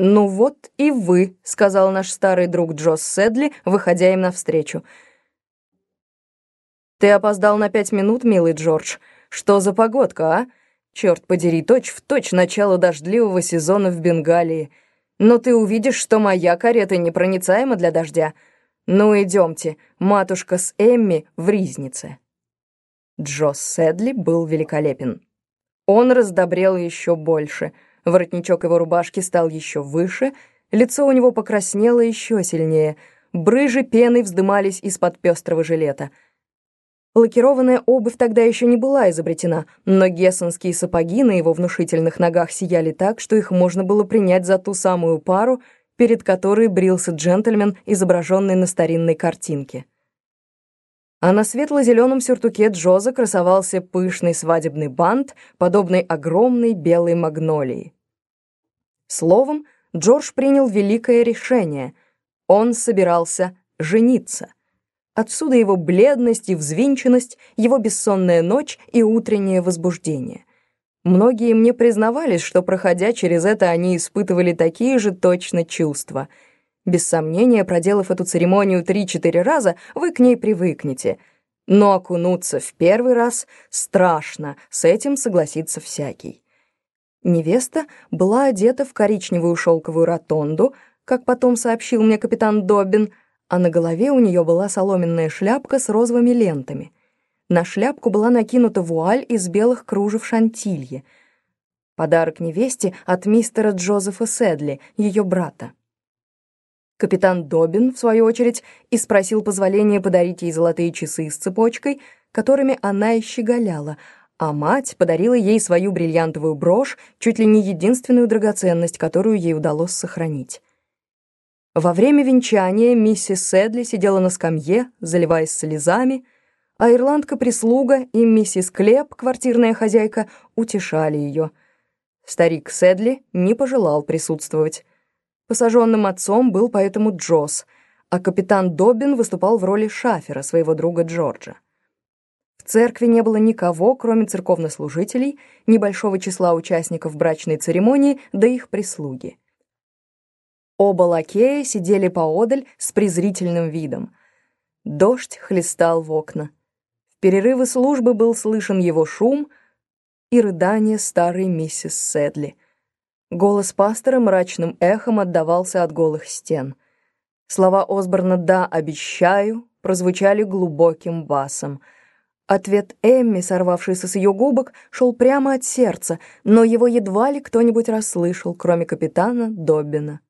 «Ну вот и вы», — сказал наш старый друг Джосс Седли, выходя им навстречу. «Ты опоздал на пять минут, милый Джордж. Что за погодка, а? Черт подери, точь в точь начало дождливого сезона в Бенгалии. Но ты увидишь, что моя карета непроницаема для дождя. Ну, идемте, матушка с Эмми в ризнице». Джосс Седли был великолепен. Он раздобрел еще больше — Воротничок его рубашки стал еще выше, лицо у него покраснело еще сильнее, брыжи пеной вздымались из-под пестрого жилета. Лакированная обувь тогда еще не была изобретена, но гессенские сапоги на его внушительных ногах сияли так, что их можно было принять за ту самую пару, перед которой брился джентльмен, изображенный на старинной картинке. А на светло-зеленом сюртуке Джоза красовался пышный свадебный бант, подобный огромной белой магнолии. Словом, Джордж принял великое решение. Он собирался жениться. Отсюда его бледность и взвинченность, его бессонная ночь и утреннее возбуждение. Многие мне признавались, что, проходя через это, они испытывали такие же точно чувства. Без сомнения, проделав эту церемонию три-четыре раза, вы к ней привыкнете. Но окунуться в первый раз страшно, с этим согласится всякий. Невеста была одета в коричневую шелковую ротонду, как потом сообщил мне капитан Добин, а на голове у нее была соломенная шляпка с розовыми лентами. На шляпку была накинута вуаль из белых кружев шантилье. Подарок невесте от мистера Джозефа Седли, ее брата. Капитан Добин, в свою очередь, и спросил позволения подарить ей золотые часы с цепочкой, которыми она и щеголяла — а мать подарила ей свою бриллиантовую брошь, чуть ли не единственную драгоценность, которую ей удалось сохранить. Во время венчания миссис Седли сидела на скамье, заливаясь слезами, а ирландка-прислуга и миссис Клеп, квартирная хозяйка, утешали ее. Старик Седли не пожелал присутствовать. Посаженным отцом был поэтому Джосс, а капитан Добин выступал в роли шафера своего друга Джорджа церкви не было никого, кроме церковнослужителей, небольшого числа участников брачной церемонии, да их прислуги. Оба лакея сидели поодаль с презрительным видом. Дождь хлестал в окна. В перерывы службы был слышен его шум и рыдание старой миссис Седли. Голос пастора мрачным эхом отдавался от голых стен. Слова Осборна «да, обещаю» прозвучали глубоким басом — Ответ Эмми, сорвавшийся с ее губок, шел прямо от сердца, но его едва ли кто-нибудь расслышал, кроме капитана Доббина.